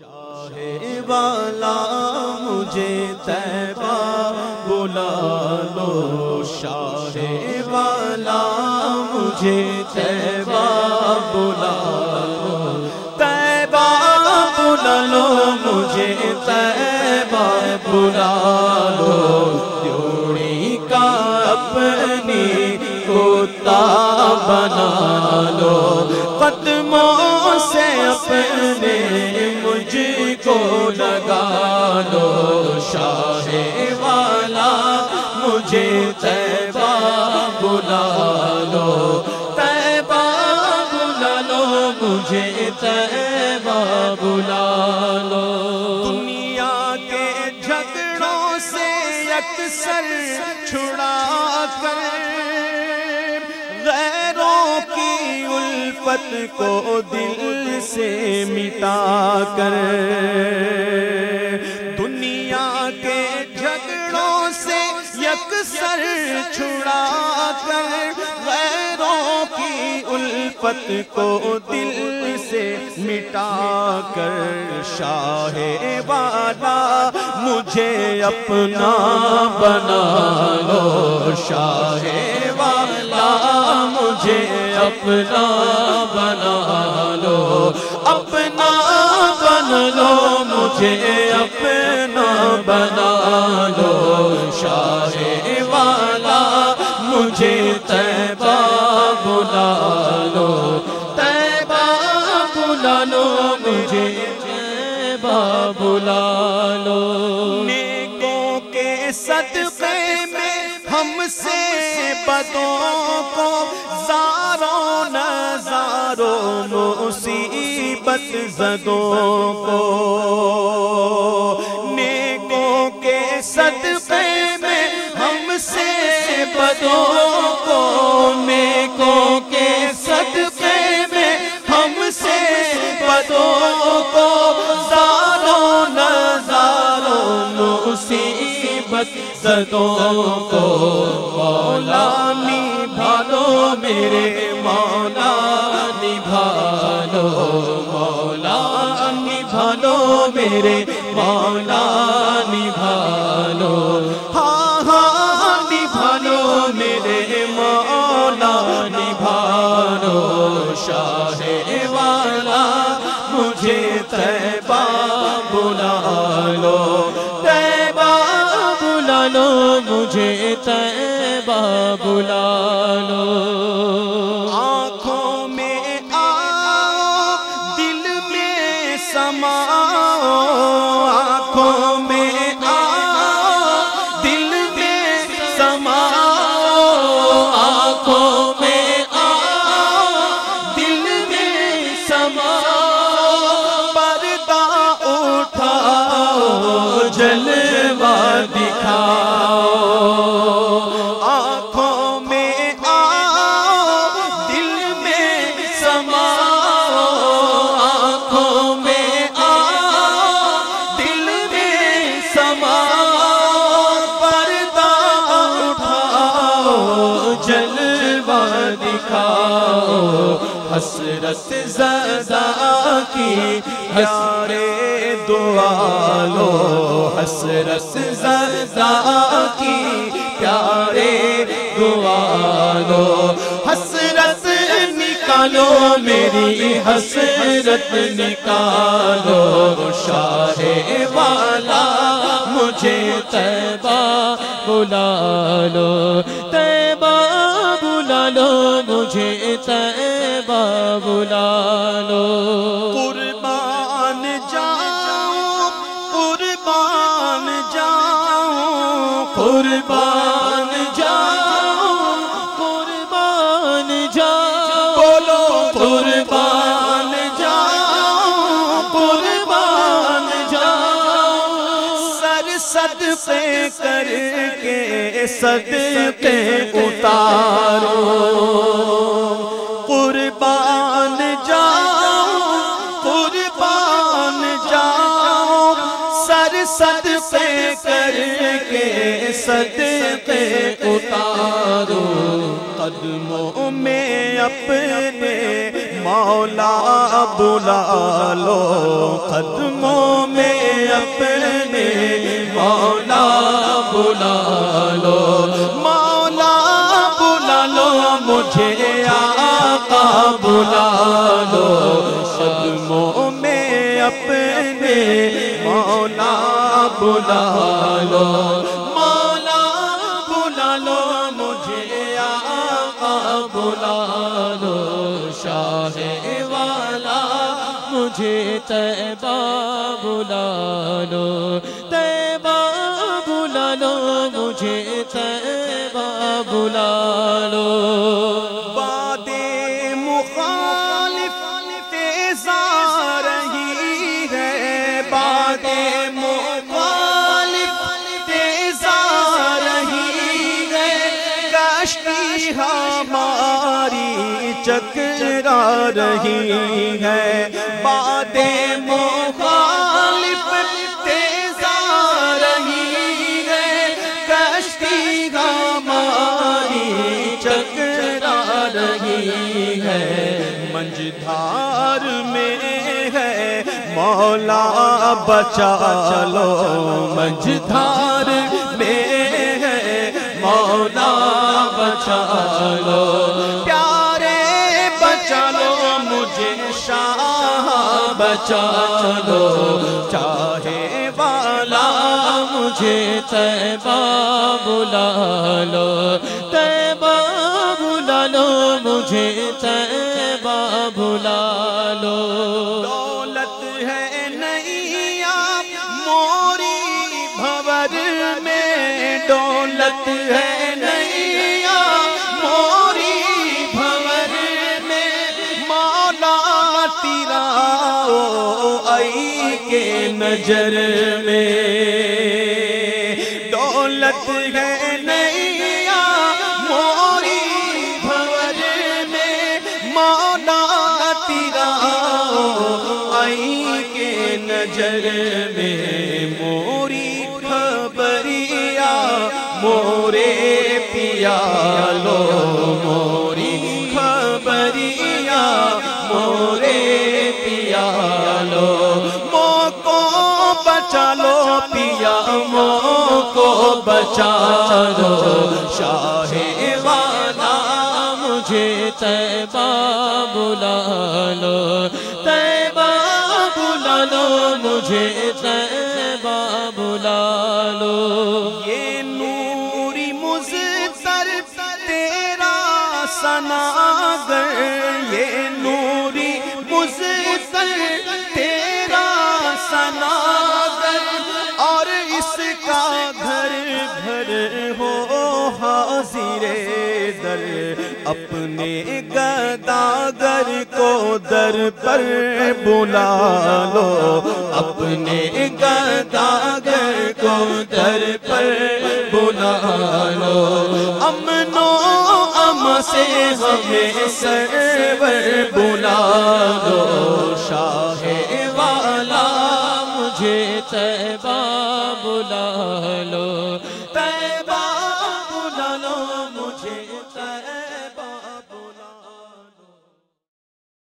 شاہ والا مجھے تیبہ بلا لو، شاہ والا مجھے تیبہ بلا لو۔ تیبہ بلا لو، مجھے تیبہ بلا لو۔ جوڑی کا اپنی کتا بنا لو۔ قدموں لو شاہ والا، مجھے تیبہ بلا لو تیبہ بلا لو مجھے تیبہ بلا لو دنیا کے جھگڑوں سے اکثر چھڑا کر، غیروں کی الفت کو دل سے مٹا کر۔ یکسر چھڑا کر غیروں کی الفت کو دل سے مٹا کر شاہ والا مجھے اپنا بنا لو شاہ والا مجھے اپنا بنا لو، اپنا بن لو مجھے اپنا بنا لو، شاہ والا، مجھے تیبہ بلا لو تیبہ بلا لو، مجھے تیبہ بلا لو۔ نیکوں کے صدقے میں ہم سے بدوں کو زاروں نظاروں مصیبت زدوں کو، نیکوں کے صدقے میں ہم سے بدوں کو، نیکوں کے صدقے میں ہم سے بدوں کو۔ زاروں نظاروں مصیبت زدوں کو۔ مولا نبھالو میرے مولا نبھالو۔ میرے مولا نبھالو ہاں ہاں نبھالو میرے مولا نبھالو شاہ والا مجھے تیبہ بلا لو تیبہ بلا لو مجھے تیبہ بلا میں آنکھوں میں آؤ دل میں سماؤ آنکھوں میں دل میں سماؤ پردہ اٹھاؤ حسرت زدہ کی ہسرے دعا لو، حسرت زدہ کی پیارے دعا لو، حسرت نکالو میری، حسرت نکالو، شاہ والا مجھے تیبہ بلا لو تیبہ بلا لو مجھے تیبہ بلا لو۔ صدقے اتارو۔ قربان جاؤ قربان جاؤ۔ سر صدقے کر کے صدقے اتارو۔ قدموں میں اپنے مولا بلا لو۔ قدموں میں اپنے مولا بلا لو مولا بلا لو مجھے آقا بلا لو قدموں میں اپنے مولا بلا لو مولا بلا لو مجھے آقا بلا لو شاہ والا مجھے تیبہ بلا لو تیبہ مجھے تیبہ بلا لو۔ باد مخالف تیزا رہی ہے۔ باد مخالف تیزا رہی ہے۔ کشتی ہماری چکرا رہی ہے۔ باد مخالف مولا، بچا لو منجھار میں ہے۔ مولا، بچا لو۔ پیارے، بچا لو مجھے شاہ۔ بچا لو۔ چاہے والا مجھے تیبہ بلا لو۔ تیبہ بلا لو مجھے تیبہ بھور میں دولت ہے نیا، موری بھور میں مولا تیرا آئی کے نظر میں۔ دولت ہے نیا، موری بھور میں مولا تیرا آئی کے نظر میں۔ موری مورے پیا لو موری خبریا مورے پیا لو موکو بچا لو پیا، موکو بچا لو شاہ والا مجھے تیبہ بلا لو تیبہ بلا لو، مجھے تیبہ سناگر یہ نوری مزتر تیرا سناگر اور اس کا گھر گھر ہو حاضر در، اپنے گداگر کو در پر بلا لو، اپنے گداگر کو در پر بلا لو۔ امن سے ہمیں سرور بلا دو۔